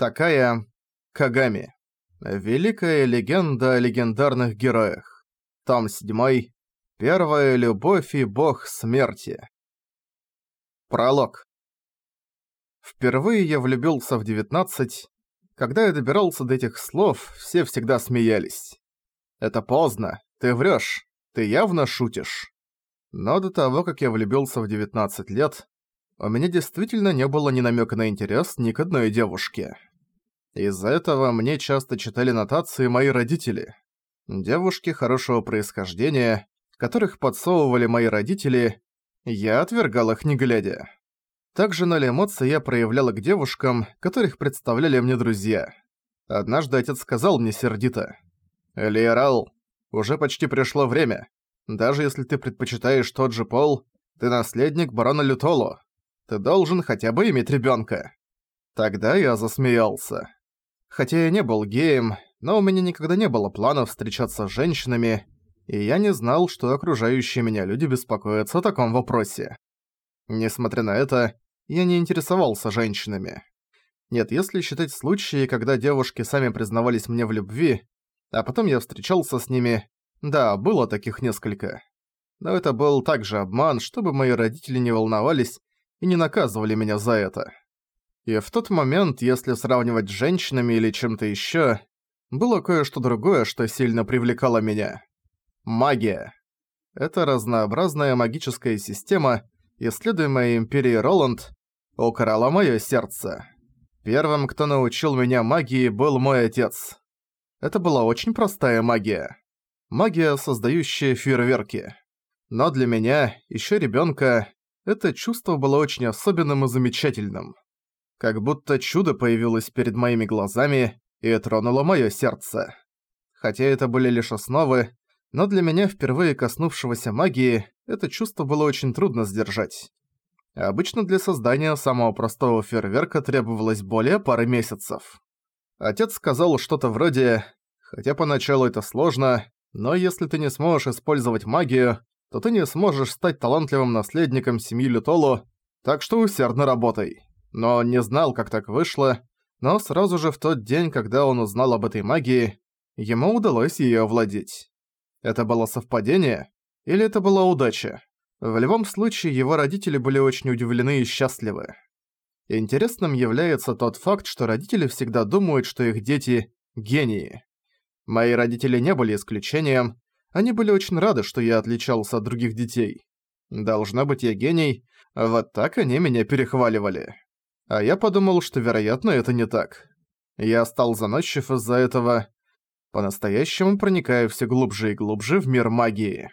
Такая Кагами. Великая легенда о легендарных героях. Том 7. Первая любовь и бог смерти. Пролог. Впервые я влюбился в 19. Когда я добирался до этих слов, все всегда смеялись. Это поздно, ты врёшь, ты явно шутишь. Но до того, как я влюбился в 19 лет, у меня действительно не было ни намека на интерес ни к одной девушке. Из-за этого мне часто читали нотации мои родители. Девушки хорошего происхождения, которых подсовывали мои родители, я отвергал их не глядя. Также ноль эмоций я проявляла к девушкам, которых представляли мне друзья. Однажды отец сказал мне сердито. «Элиерал, уже почти пришло время. Даже если ты предпочитаешь тот же пол, ты наследник барона Лютоло. Ты должен хотя бы иметь ребёнка». Тогда я засмеялся. Хотя я не был геем, но у меня никогда не было планов встречаться с женщинами, и я не знал, что окружающие меня люди беспокоятся о таком вопросе. Несмотря на это, я не интересовался женщинами. Нет, если считать случаи, когда девушки сами признавались мне в любви, а потом я встречался с ними, да, было таких несколько. Но это был также обман, чтобы мои родители не волновались и не наказывали меня за это. И в тот момент, если сравнивать с женщинами или чем-то ещё, было кое-что другое, что сильно привлекало меня. Магия. Это разнообразная магическая система, исследуемая Империей Роланд, украла моё сердце. Первым, кто научил меня магии, был мой отец. Это была очень простая магия. Магия, создающая фейерверки. Но для меня, ещё ребёнка, это чувство было очень особенным и замечательным. Как будто чудо появилось перед моими глазами и тронуло моё сердце. Хотя это были лишь основы, но для меня, впервые коснувшегося магии, это чувство было очень трудно сдержать. Обычно для создания самого простого фейерверка требовалось более пары месяцев. Отец сказал что-то вроде «Хотя поначалу это сложно, но если ты не сможешь использовать магию, то ты не сможешь стать талантливым наследником семьи Лютолу, так что усердно работай» но он не знал, как так вышло, но сразу же в тот день, когда он узнал об этой магии, ему удалось её овладеть. Это было совпадение? Или это была удача? В любом случае, его родители были очень удивлены и счастливы. Интересным является тот факт, что родители всегда думают, что их дети – гении. Мои родители не были исключением, они были очень рады, что я отличался от других детей. Должно быть, я гений, вот так они меня перехваливали. А я подумал, что, вероятно, это не так. Я стал заносчив из-за этого, по-настоящему проникая все глубже и глубже в мир магии.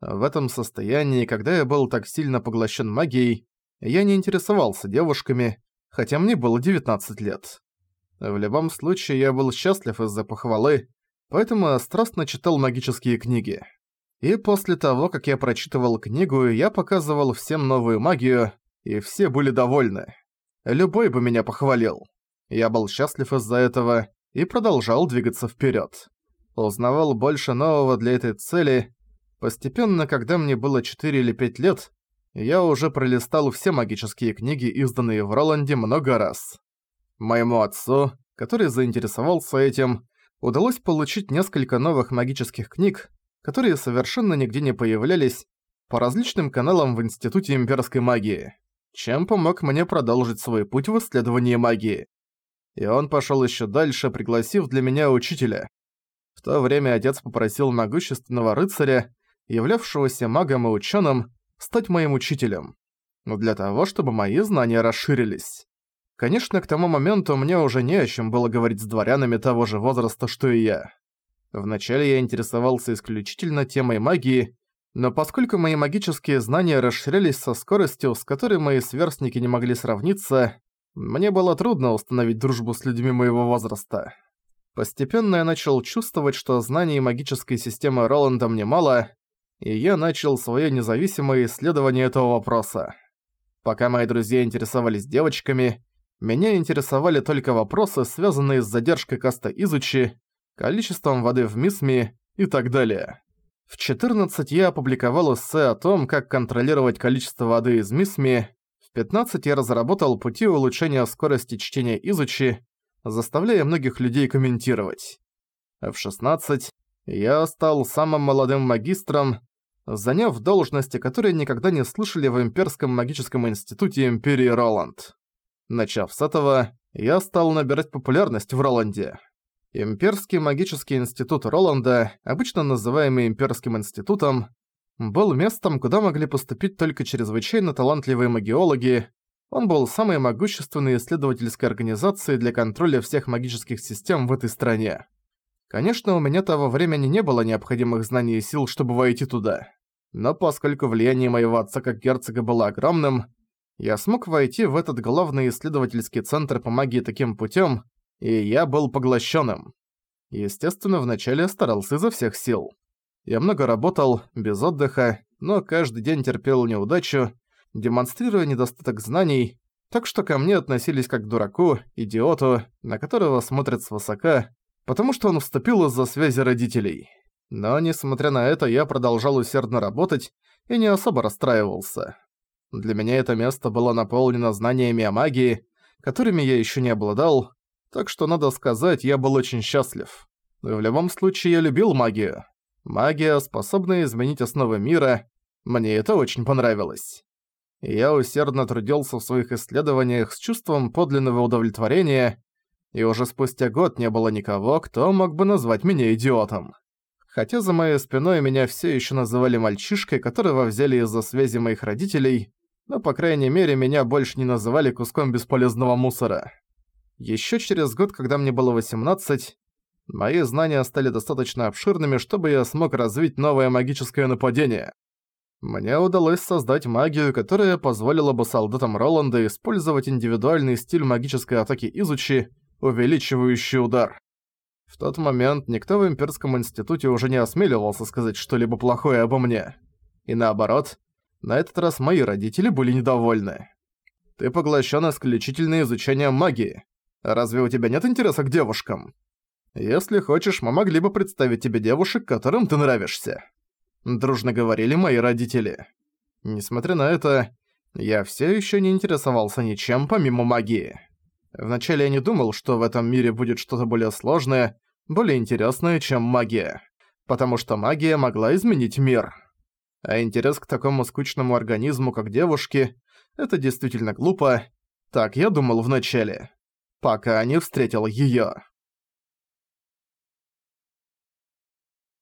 В этом состоянии, когда я был так сильно поглощен магией, я не интересовался девушками, хотя мне было 19 лет. В любом случае, я был счастлив из-за похвалы, поэтому страстно читал магические книги. И после того, как я прочитывал книгу, я показывал всем новую магию, и все были довольны. Любой бы меня похвалил. Я был счастлив из-за этого и продолжал двигаться вперед. Узнавал больше нового для этой цели. Постепенно, когда мне было 4 или 5 лет, я уже пролистал все магические книги, изданные в Роланде, много раз. Моему отцу, который заинтересовался этим, удалось получить несколько новых магических книг, которые совершенно нигде не появлялись, по различным каналам в Институте имперской магии чем помог мне продолжить свой путь в исследовании магии. И он пошёл ещё дальше, пригласив для меня учителя. В то время отец попросил могущественного рыцаря, являвшегося магом и учёным, стать моим учителем. Но для того, чтобы мои знания расширились. Конечно, к тому моменту мне уже не о чем было говорить с дворянами того же возраста, что и я. Вначале я интересовался исключительно темой магии, но поскольку мои магические знания расширялись со скоростью, с которой мои сверстники не могли сравниться, мне было трудно установить дружбу с людьми моего возраста. Постепенно я начал чувствовать, что знаний магической системы Роланда мне мало, и я начал своё независимое исследование этого вопроса. Пока мои друзья интересовались девочками, меня интересовали только вопросы, связанные с задержкой каста Изучи, количеством воды в Мисме и так далее. В 14 я опубликовал эссе о том, как контролировать количество воды из Мисми, в 15 я разработал пути улучшения скорости чтения Изучи, заставляя многих людей комментировать. В 16 я стал самым молодым магистром, заняв должности, которые никогда не слышали в Имперском магическом институте Империи Роланд. Начав с этого, я стал набирать популярность в Роланде. Имперский магический институт Роланда, обычно называемый Имперским институтом, был местом, куда могли поступить только чрезвычайно талантливые магиологи. Он был самой могущественной исследовательской организацией для контроля всех магических систем в этой стране. Конечно, у меня того времени не было необходимых знаний и сил, чтобы войти туда. Но поскольку влияние моего отца как герцога было огромным, я смог войти в этот главный исследовательский центр по магии таким путем, и я был поглощенным. Естественно, вначале старался изо всех сил. Я много работал, без отдыха, но каждый день терпел неудачу, демонстрируя недостаток знаний, так что ко мне относились как к дураку, идиоту, на которого смотрят свысока, потому что он вступил из-за связи родителей. Но, несмотря на это, я продолжал усердно работать и не особо расстраивался. Для меня это место было наполнено знаниями о магии, которыми я еще не обладал, так что, надо сказать, я был очень счастлив. В любом случае, я любил магию. Магия, способная изменить основы мира, мне это очень понравилось. Я усердно трудился в своих исследованиях с чувством подлинного удовлетворения, и уже спустя год не было никого, кто мог бы назвать меня идиотом. Хотя за моей спиной меня все еще называли мальчишкой, которого взяли из-за связи моих родителей, но, по крайней мере, меня больше не называли куском бесполезного мусора. Еще через год, когда мне было 18, Мои знания стали достаточно обширными, чтобы я смог развить новое магическое нападение. Мне удалось создать магию, которая позволила бы солдатам Роланда использовать индивидуальный стиль магической атаки Изучи, увеличивающий удар. В тот момент никто в Имперском институте уже не осмеливался сказать что-либо плохое обо мне. И наоборот, на этот раз мои родители были недовольны. Ты поглощен исключительно изучением магии. Разве у тебя нет интереса к девушкам? Если хочешь, мы могли бы представить тебе девушек, которым ты нравишься. Дружно говорили мои родители. Несмотря на это, я все еще не интересовался ничем помимо магии. Вначале я не думал, что в этом мире будет что-то более сложное, более интересное, чем магия. Потому что магия могла изменить мир. А интерес к такому скучному организму, как девушки, это действительно глупо. Так я думал вначале. Пока не встретил её.